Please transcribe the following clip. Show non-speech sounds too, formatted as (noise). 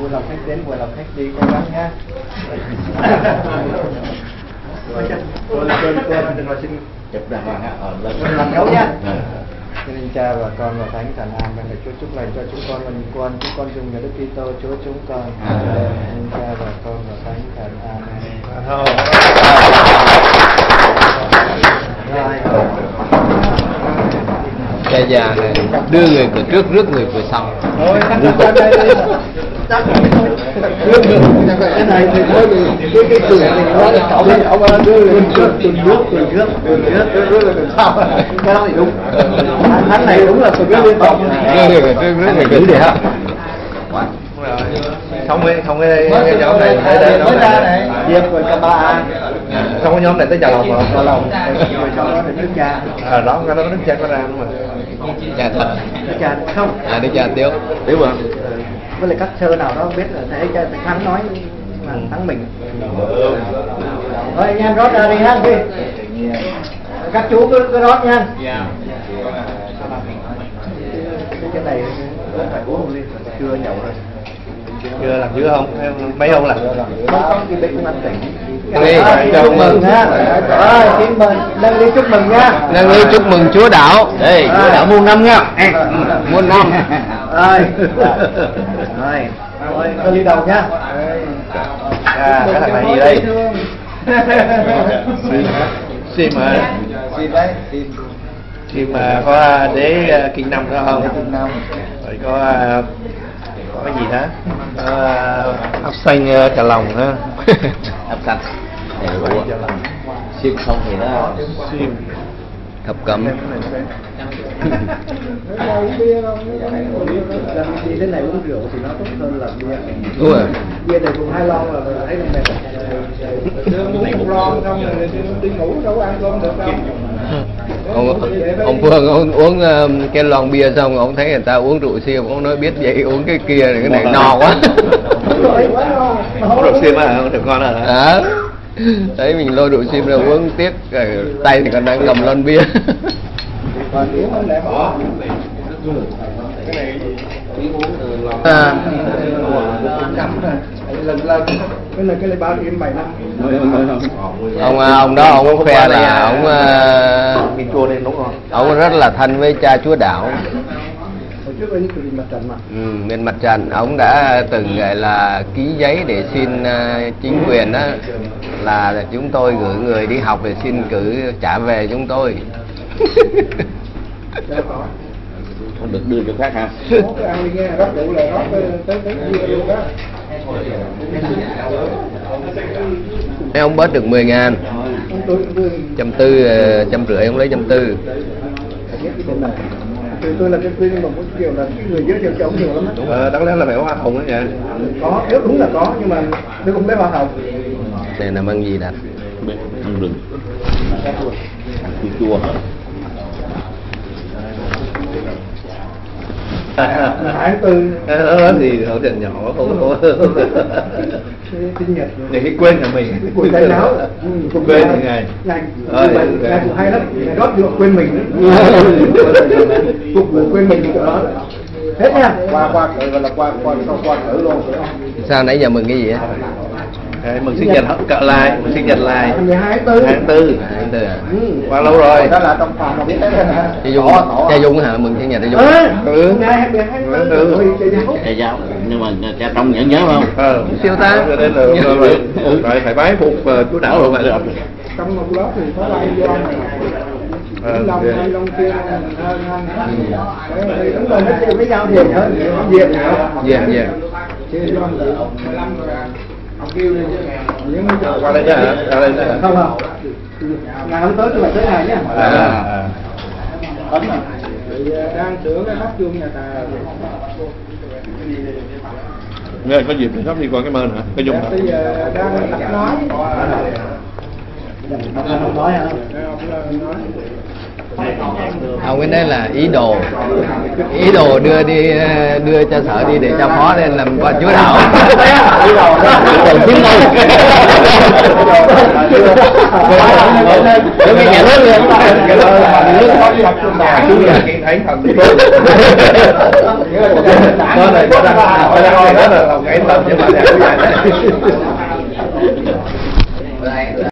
vui lòng khách đến vui lòng khách đi cố gắng nhá. Tôi tôi tôi xin chụp ra hoàng hạ ở Mình làm dấu nha. Ừ. Xin anh cha và con và thánh thần an và Chúa chúc lành cho chúng con và những con chúng con dùng nhà Đức Kitô Chúa chúng con. Anh cha và con và thánh thần an. Cha già này đưa người cửa trước rước người cửa sau Thôi, cắt cắt cái này thì thôi thì cái cái cửa này nó là cậu đi ông đưa lên trước từ trước từ trước từ trước từ trước là sao cái đó thì đúng hắn này đúng là từ bước liên tục đưa được cửa trước cái người cửa Dữ không cái không cái, cái nhóm này tới đây nó ra này diệp rồi cả ba không có nhóm này tới chào lòng mà vào lòng rồi sau đó thì đức cha à đó cái đó đức cha có ra đúng mà cha thật đức cha không à đức cha tiêu Biết không? Với lại các sơ nào đó biết là thấy cha thắng nói mà thắng mình. Thôi anh em rót ra đi ha đi các chú cứ, cứ rót nha. Cái này phải uống một ly chưa nhậu rồi chưa làm dứa không? Mấy ông làm? Không ăn tỉnh. Đi, Rồi, chúc mừng. mừng. nha. Rồi chúc mừng nâng ly chúc mừng nha. Nâng ly chúc mừng chúa đạo Ê, chúa đạo muôn năm nha. Muôn năm. Rồi. Rồi. Nâng ly đầu nha. À cái thằng này gì đây. Sim mà xin đấy xin. Sim mà có đế ờ, kinh năm nữa không? Kinh năm. rồi có ờ, có cái gì đó ờ, ốc xanh ờ, cà lòng (laughs) ha ấp xanh. Sim không thì nó sim thập cẩm uống không gì thế này uống rượu thì nó tốt hơn là bia đúng rồi bia này cùng hai lon là thấy mình mệt uống một lon xong rồi đi ngủ đâu ăn cơm được đâu ông ông Phương ông uống um, cái lon bia xong ông thấy người ta uống rượu sia ông nói biết vậy uống cái kia này cái này no quá. Rồi, quá ngon. Mà không được uống- à? Ngon rồi à, thấy mình lôi rượu sim ra uống tiếc rồi tay thì còn đang cầm lon bia còn nếu mà lại bỏ. À, cắm này lần lần cái này cái này bao nhiêu bảy năm ông à, ông đó ông có khoe là ông à, Cái ông rất là thân với cha chúa đạo. Ừ, bên mặt trận ông đã từng gọi là ký giấy để xin à, chính quyền đó là chúng tôi gửi người đi học để xin cử trả về chúng tôi Không được đưa cho khác ha ăn Thế ông bớt được 10 ngàn. Trăm tư ờ, trăm rưỡi ông lấy trăm tư. Tôi tôi là cái tôi nhưng mà một kiểu là cái người giới thiệu cho ông nhiều lắm á ờ, đáng lẽ là phải có hoa hồng đó nhỉ? Có nếu đúng là có nhưng mà tôi không lấy hoa hồng này là mang gì đặt? Ăn rừng. Ăn chua chua hả tháng tư đó thì hậu trình nhỏ không có sinh nhật để cái quên là mình. Cuộc tay náo quên thì ngày. Ngày. Ngày cũng hay lắm ngày rót rượu quên mình phục (laughs) vụ quên mình đó. Hết nha. Qua qua gọi là qua qua qua qua cử luôn sao nãy giờ mừng cái gì á Đấy, mừng sinh nhật hết cỡ lại mừng sinh nhật lại mười hai tư tháng tư qua lâu rồi. Đó là trong phòng biết đấy cha dung. Cha dung hả? Mừng sinh nhật cha dung. Ừ. ngày hai mươi hai Ừ. giáo Nhưng mà cha trong nhẫn nhớ không? Ờ siêu ta. Rồi đến rồi phải bái phục ờ, chú đạo rồi vậy rồi trong một lớp thì có bao nhiêu lòng hay lòng kia thì đúng rồi nó với nhau thì hơn nữa Diệp, Diệp. Qua đây nữa hả qua đây nữa hả không không. Ngày hôm tới tôi là tới ngày nhé? À, à. ấn mà thì đang sửa cái nắp chuông nhà ta. Nghe, có dịp thì sắp đi qua cái mơn hả? Cái dung hả bây giờ đang tập nói ông nói hả? Ông nói ông cái đấy là ý đồ ý đồ đưa đi đưa cho sở đi để cho phó lên làm quan chúa đạo ý đồ đó Đầu nhà nước. Nhà nhà. thần đó là cái tâm chứ mà